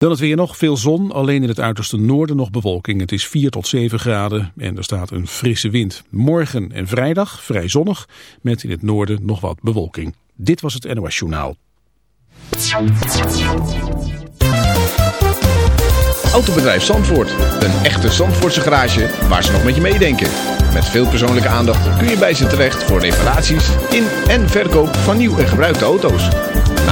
Dan het weer nog, veel zon, alleen in het uiterste noorden nog bewolking. Het is 4 tot 7 graden en er staat een frisse wind. Morgen en vrijdag vrij zonnig, met in het noorden nog wat bewolking. Dit was het NOS Journaal. Autobedrijf Zandvoort. Een echte Zandvoortse garage waar ze nog met je meedenken. Met veel persoonlijke aandacht kun je bij ze terecht voor reparaties in en verkoop van nieuw en gebruikte auto's.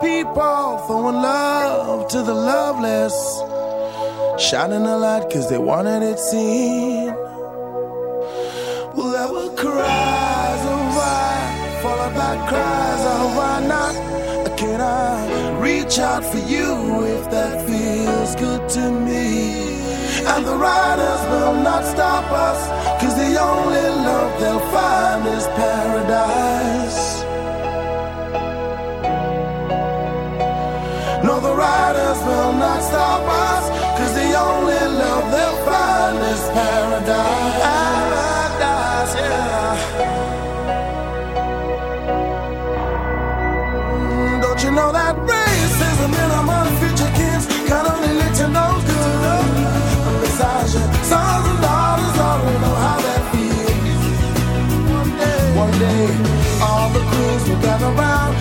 people throwing love to the loveless, shining a light cause they wanted it seen. Will ever were cries of why, followed by cries of why not? Can I reach out for you if that feels good to me? And the riders will not stop us, cause the only love they'll find is paradise. will not stop us, cause the only love they'll find is paradise. Paradise, yeah. Don't you know that racism in our modern future kids can only lead to no good? Besides your sons and daughters already know how that feels. One day, one day, all the crews will gather round.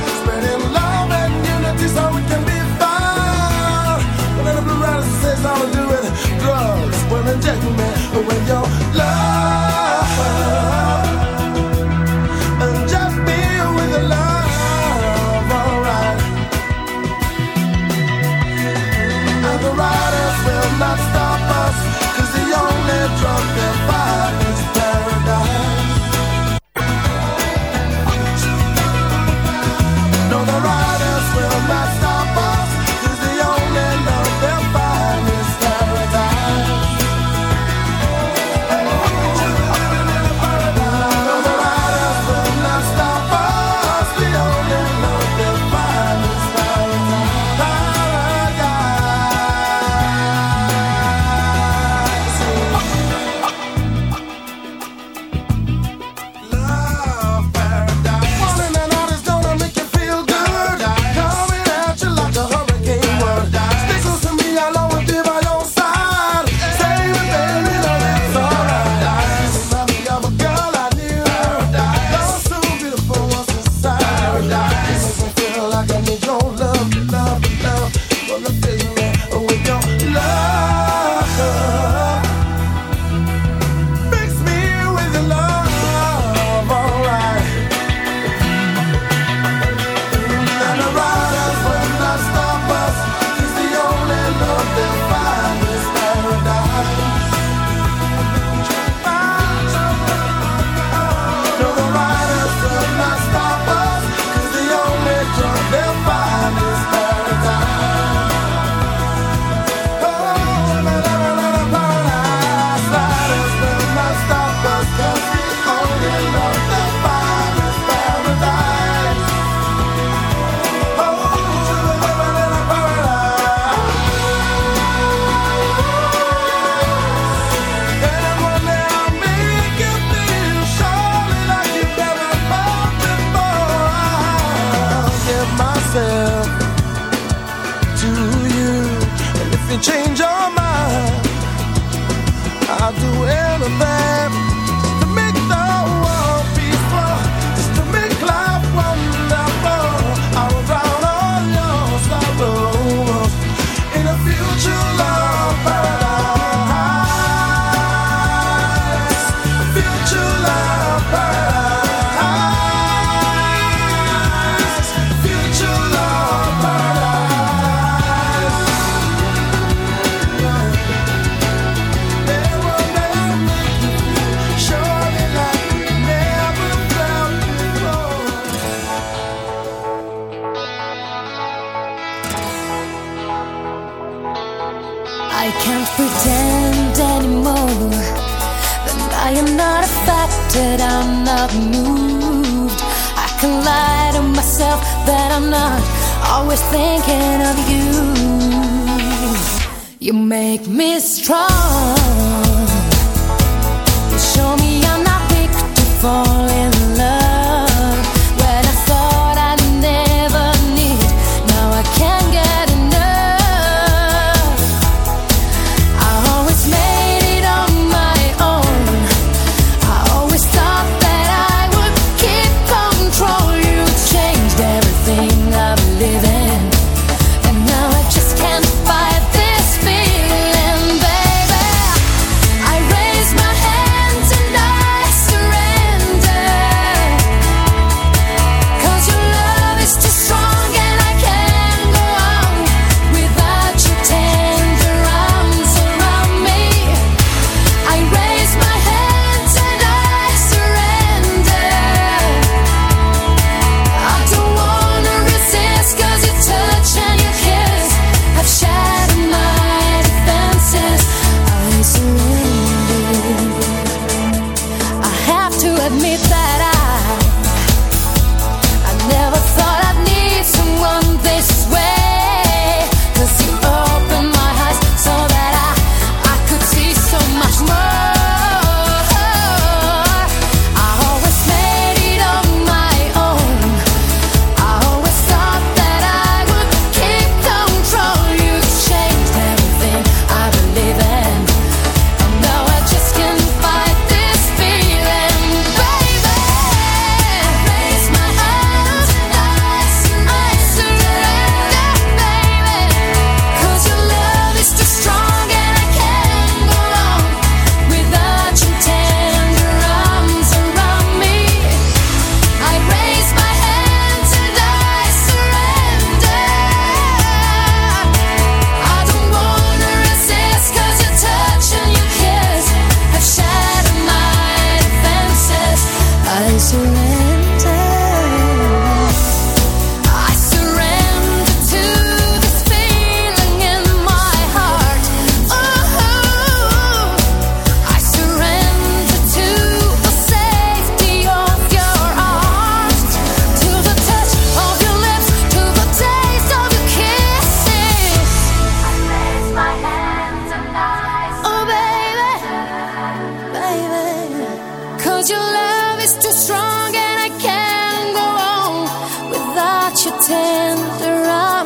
Cause your love is too strong and I can't go on without your tender eyes.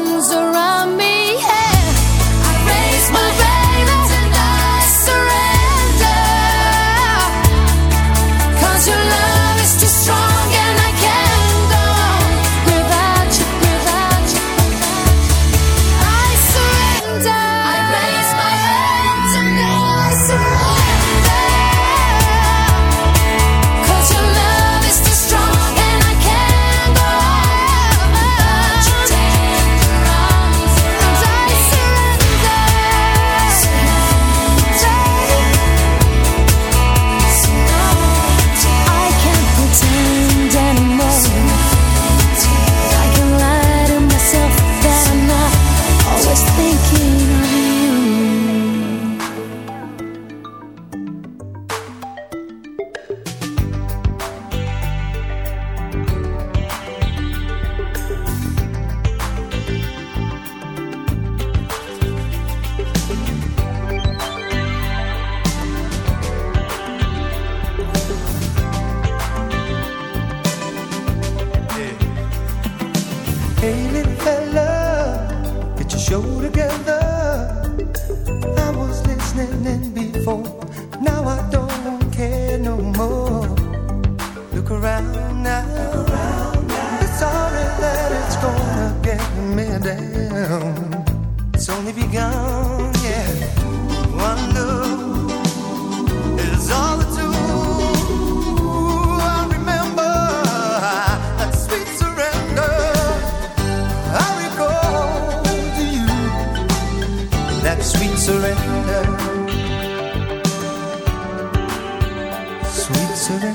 surrender, sweet surrender.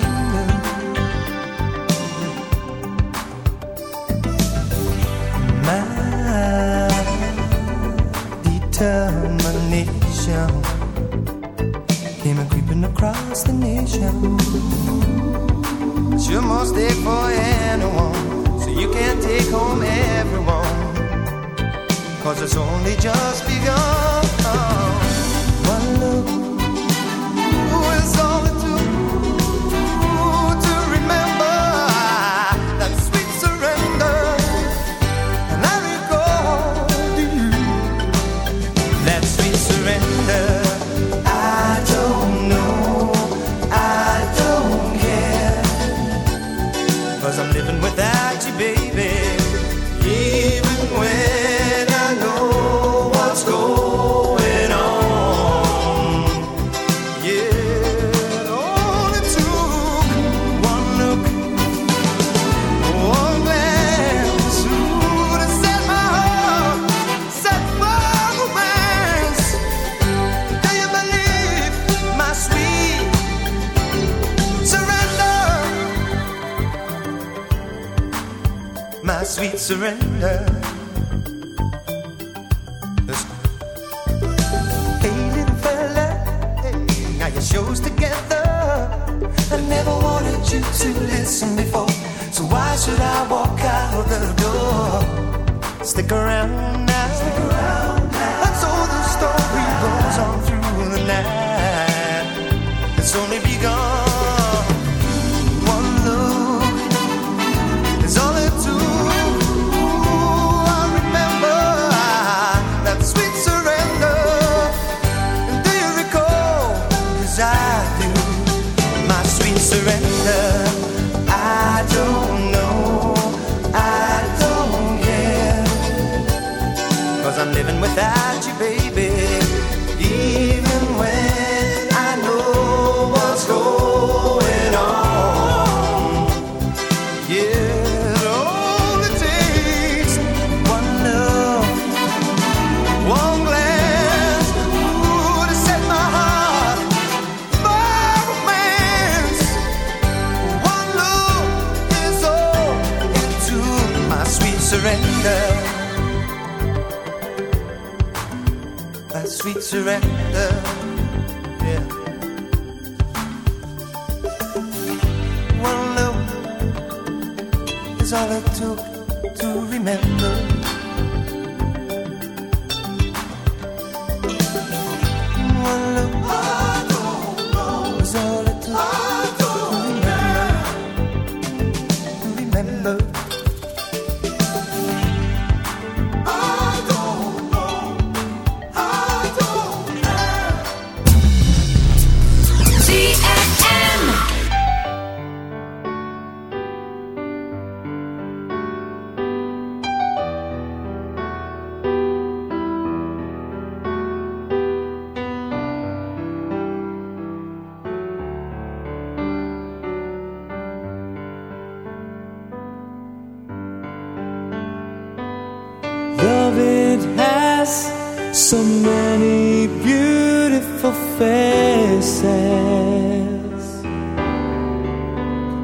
So many beautiful faces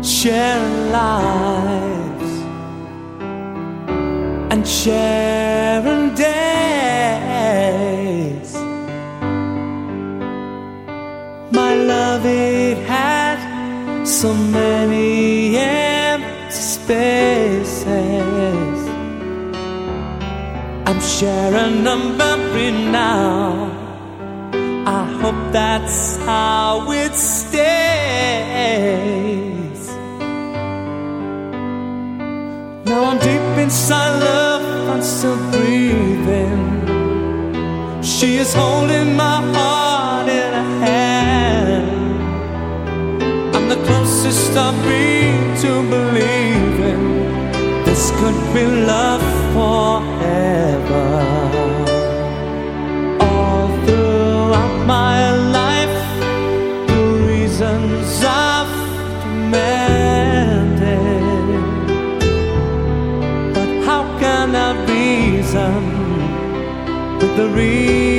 sharing lives and sharing days. My love, it had so many. share a memory now. I hope that's how it stays. Now I'm deep inside love, I'm still breathing. She is holding my heart in her hand. I'm the closest I've been to believing this could be love for. All throughout my life, the reasons I've demanded. But how can I reason with the reason?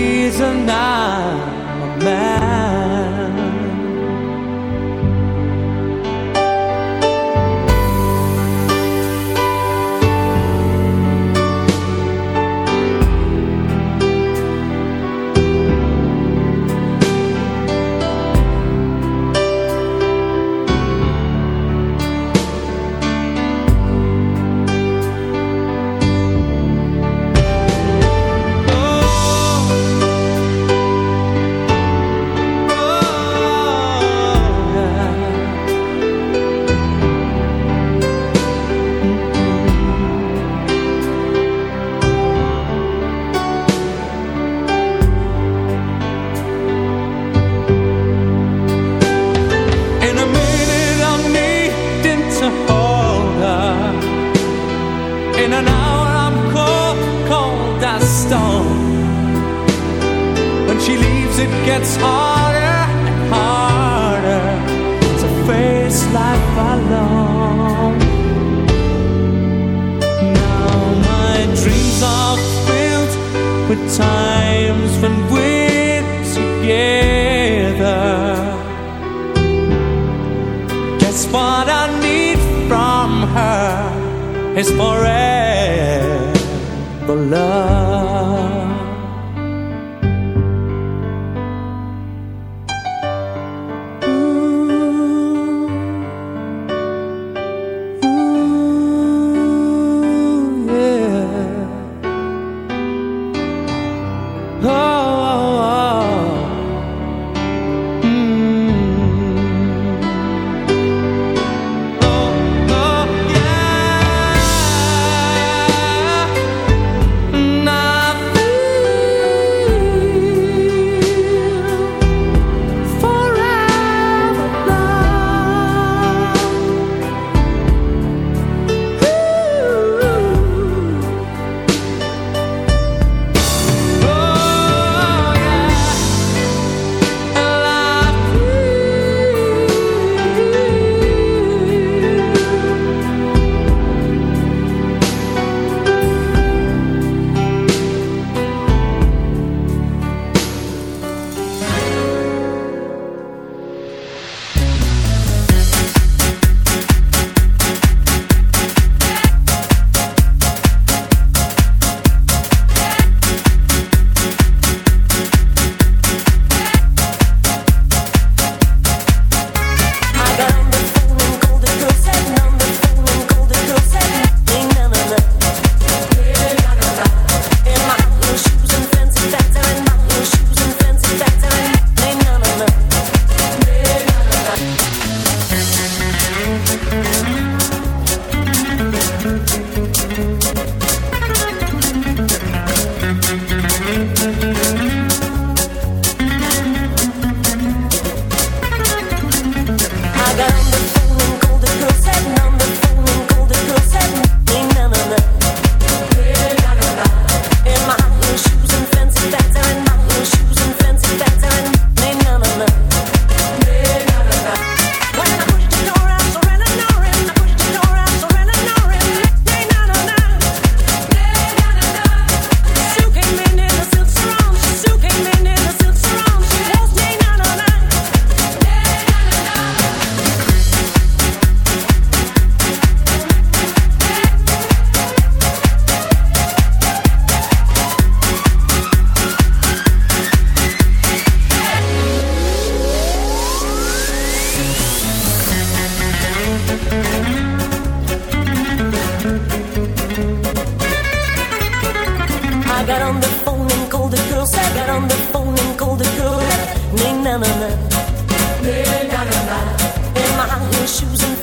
issues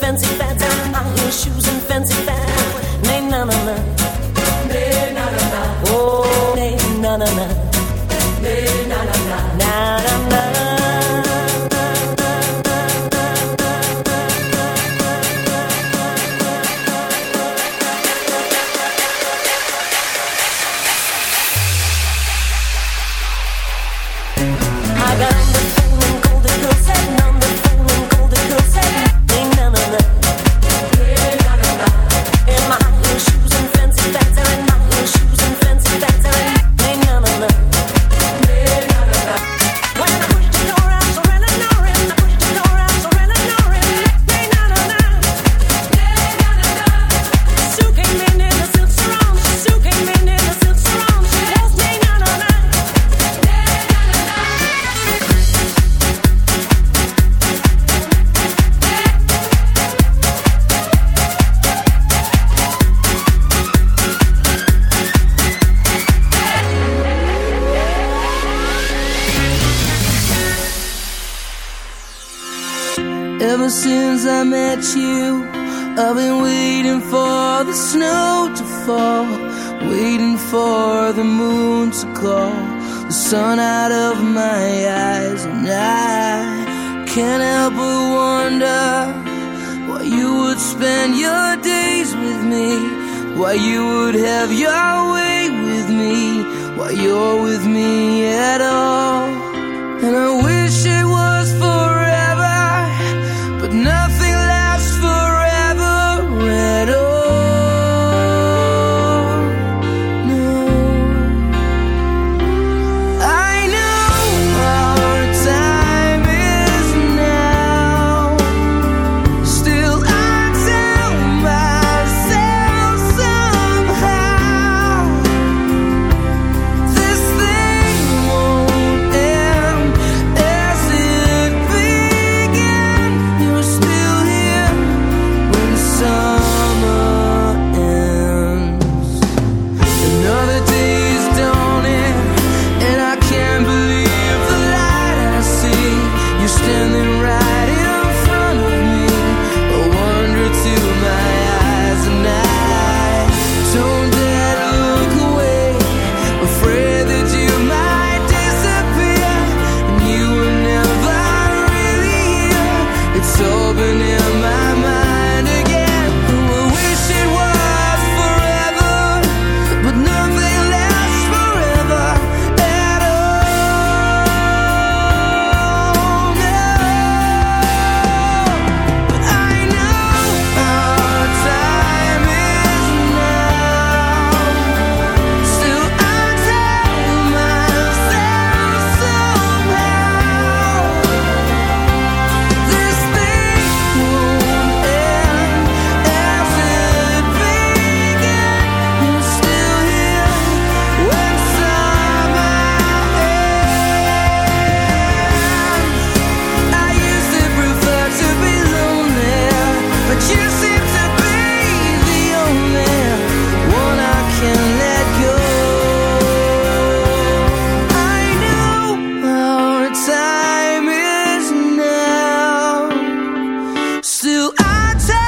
Till I take.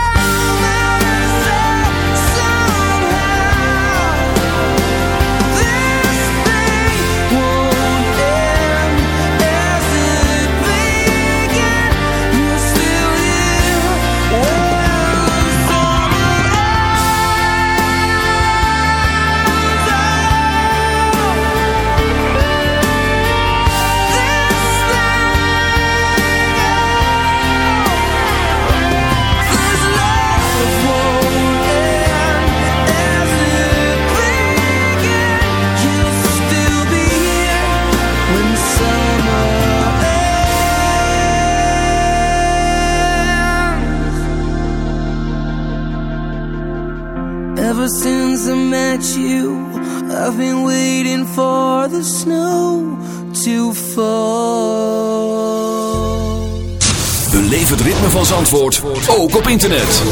Ever since I met you, I've been waiting for the snow to fall. Beleef het ritme van Zandvoort ook op internet.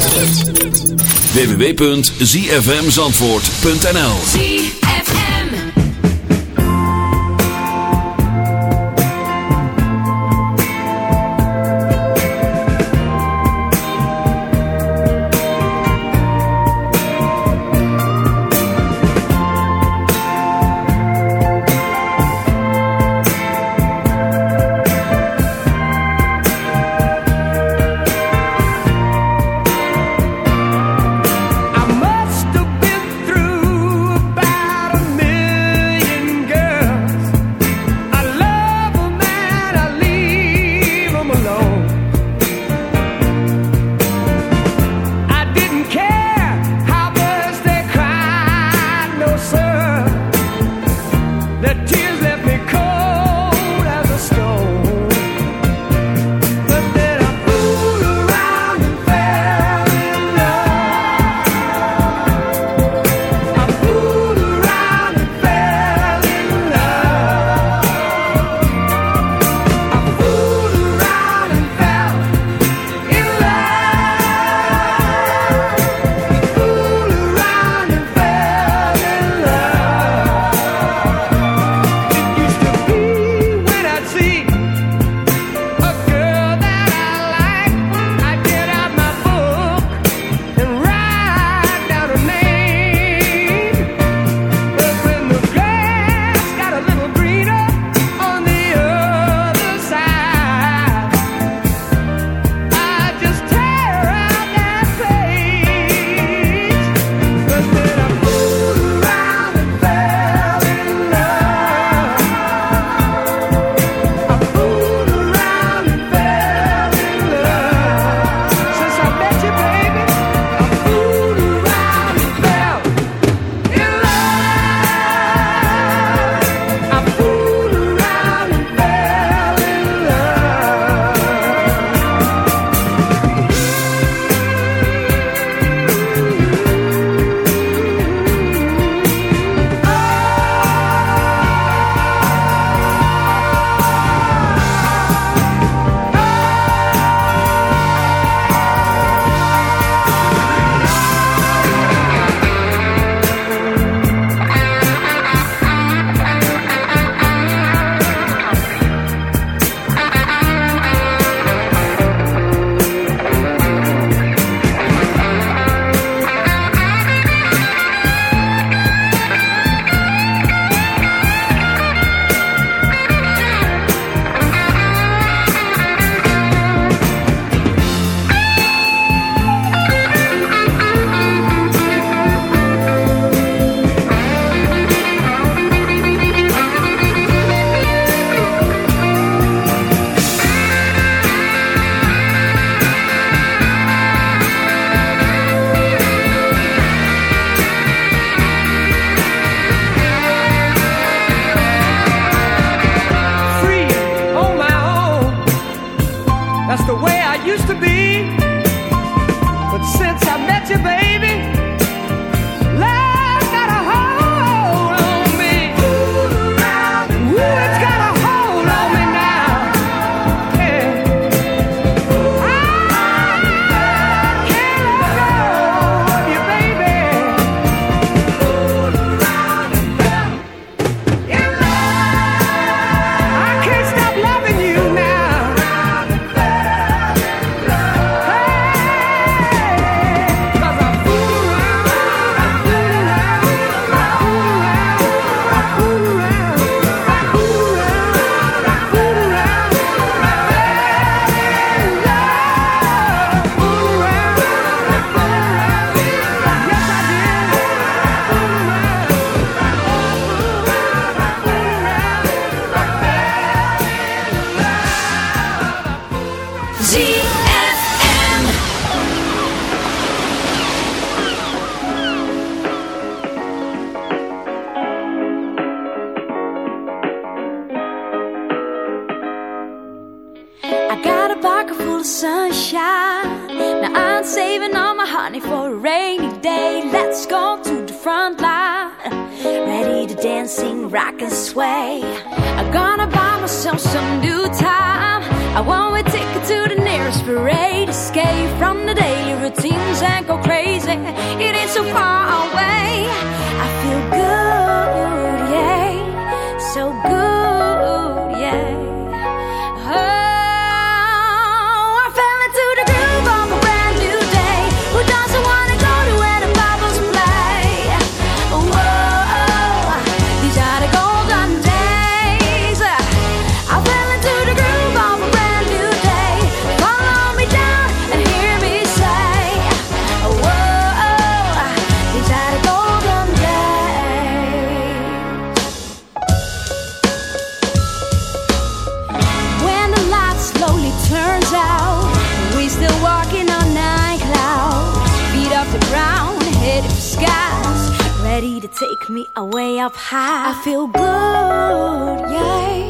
www.zfmzandvoort.nl that sunshine. Now I'm saving all my honey for a rainy day. Let's go to the front line. Ready to dance and rock and sway. I'm gonna buy myself some new time. I want a ticket to the nearest parade. Escape from the daily routines and go crazy. It ain't so far away. I feel good. way up high. I feel good, yeah.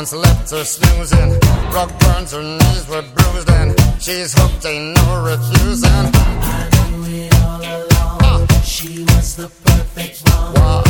Someone's left her snoozing. Rock burns her knees were bruised and she's hooked, ain't no refusing. I knew it all along. Uh. She was the perfect one. Wow.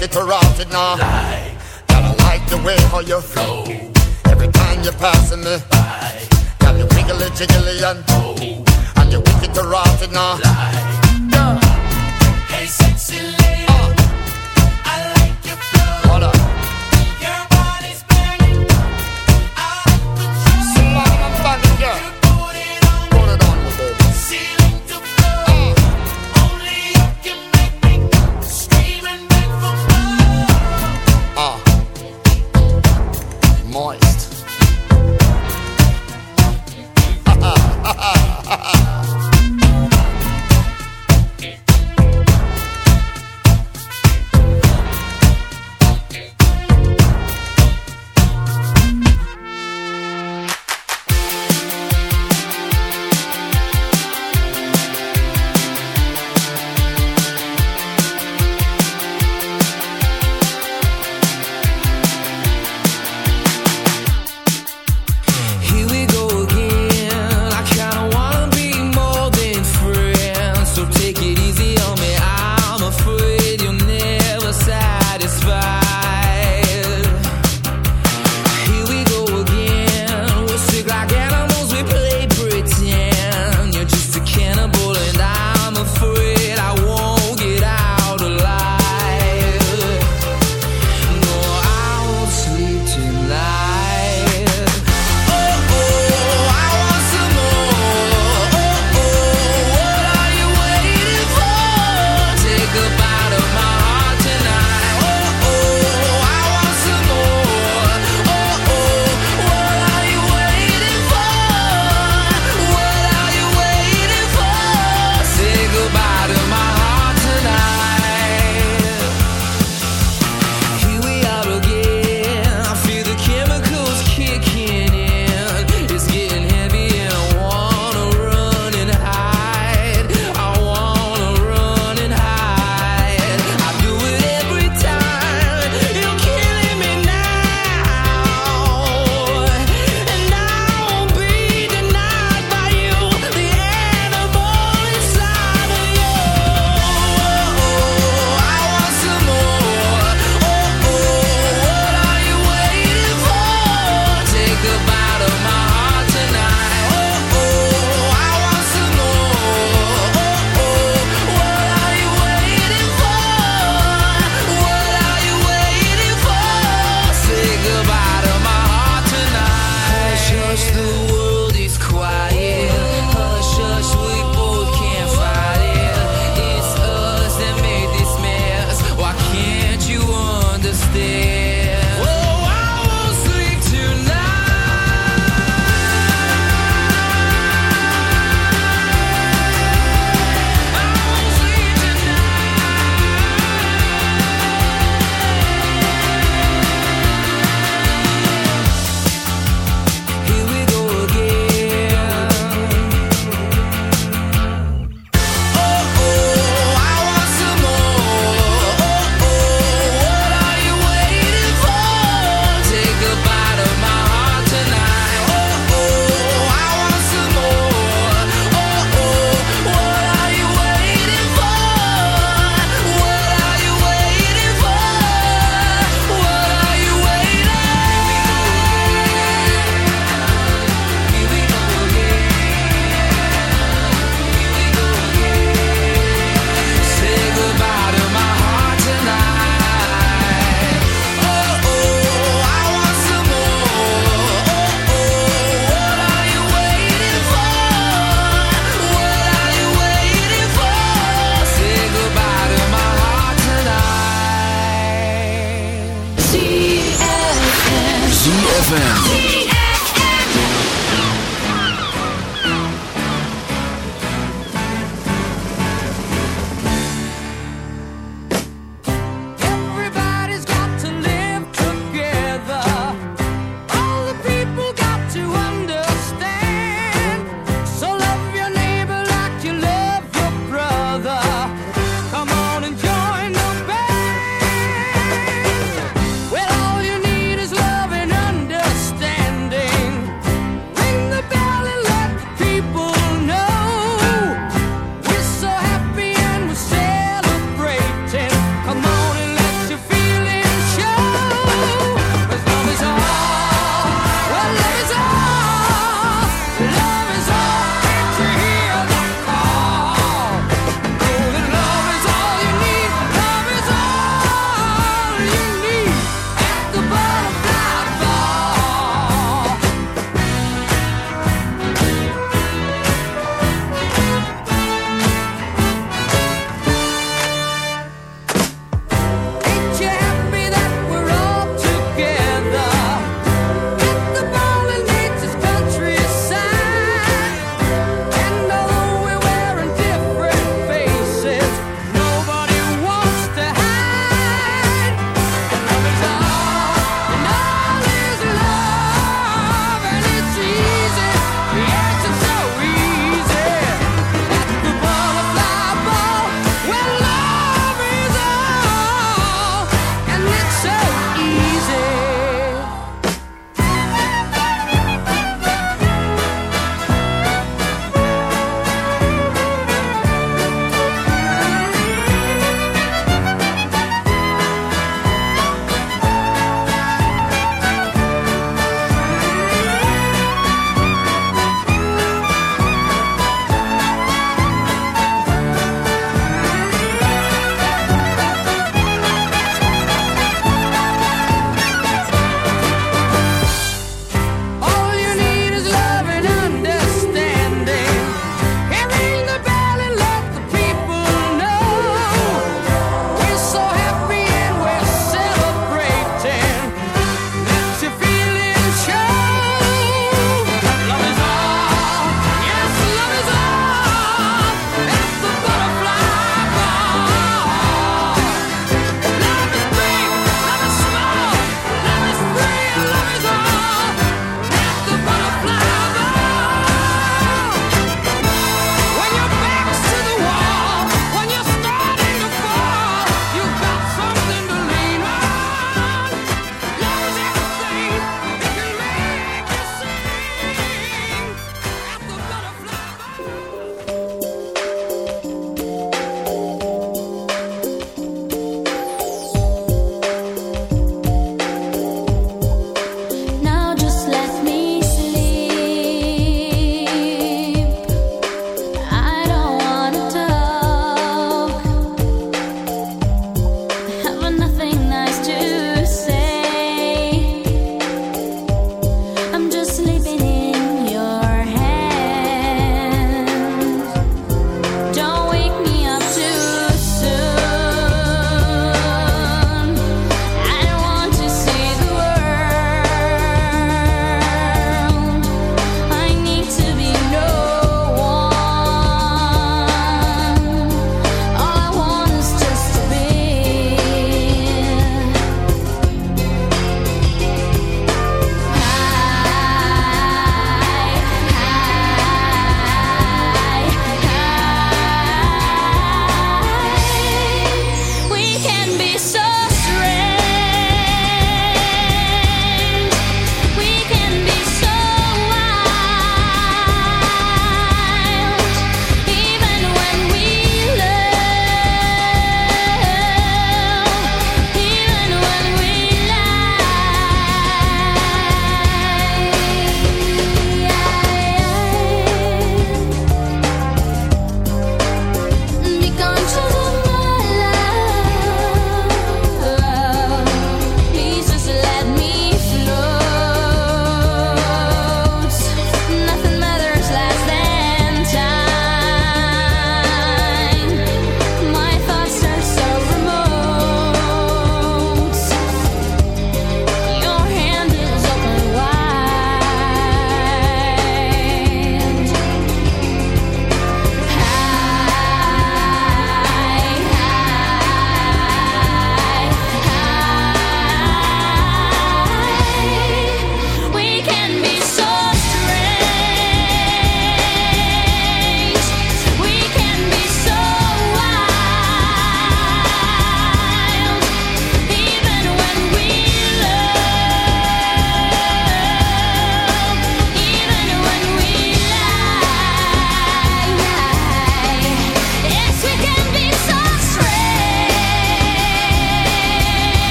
like it or off it now. Lie. Gotta like the way how you flow. Every time you're passing me by. Got you wiggly jiggly and oh. And you're wicked to rot it now. Lie. Hey, sexy lady.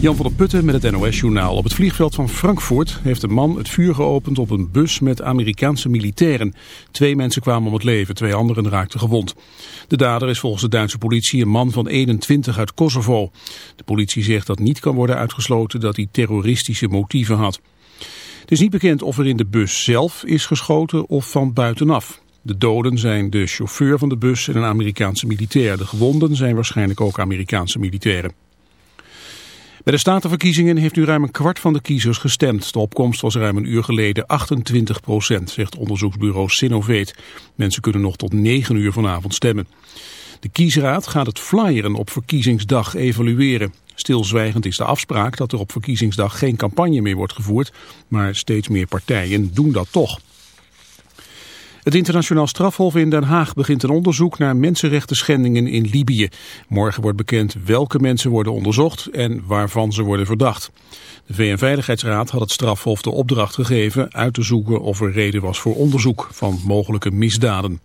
Jan van der Putten met het NOS-journaal. Op het vliegveld van Frankfurt heeft een man het vuur geopend op een bus met Amerikaanse militairen. Twee mensen kwamen om het leven, twee anderen raakten gewond. De dader is volgens de Duitse politie een man van 21 uit Kosovo. De politie zegt dat niet kan worden uitgesloten dat hij terroristische motieven had. Het is niet bekend of er in de bus zelf is geschoten of van buitenaf. De doden zijn de chauffeur van de bus en een Amerikaanse militair. De gewonden zijn waarschijnlijk ook Amerikaanse militairen. Bij de statenverkiezingen heeft nu ruim een kwart van de kiezers gestemd. De opkomst was ruim een uur geleden 28 procent, zegt onderzoeksbureau Sinoveet. Mensen kunnen nog tot 9 uur vanavond stemmen. De kiesraad gaat het flyeren op verkiezingsdag evalueren. Stilzwijgend is de afspraak dat er op verkiezingsdag geen campagne meer wordt gevoerd, maar steeds meer partijen doen dat toch. Het internationaal strafhof in Den Haag begint een onderzoek naar mensenrechten schendingen in Libië. Morgen wordt bekend welke mensen worden onderzocht en waarvan ze worden verdacht. De VN-veiligheidsraad had het strafhof de opdracht gegeven uit te zoeken of er reden was voor onderzoek van mogelijke misdaden.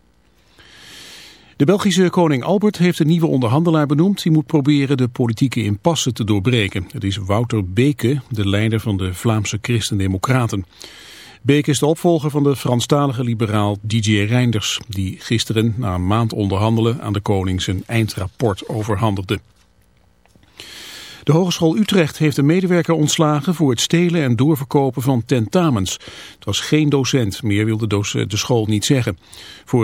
De Belgische koning Albert heeft een nieuwe onderhandelaar benoemd. Die moet proberen de politieke impasse te doorbreken. Het is Wouter Beke, de leider van de Vlaamse Christen-Democraten. Beke is de opvolger van de Franstalige liberaal DJ Reinders, die gisteren na een maand onderhandelen aan de koning zijn eindrapport overhandigde. De Hogeschool Utrecht heeft een medewerker ontslagen voor het stelen en doorverkopen van tentamens. Het was geen docent, meer wilde de school niet zeggen. Vorige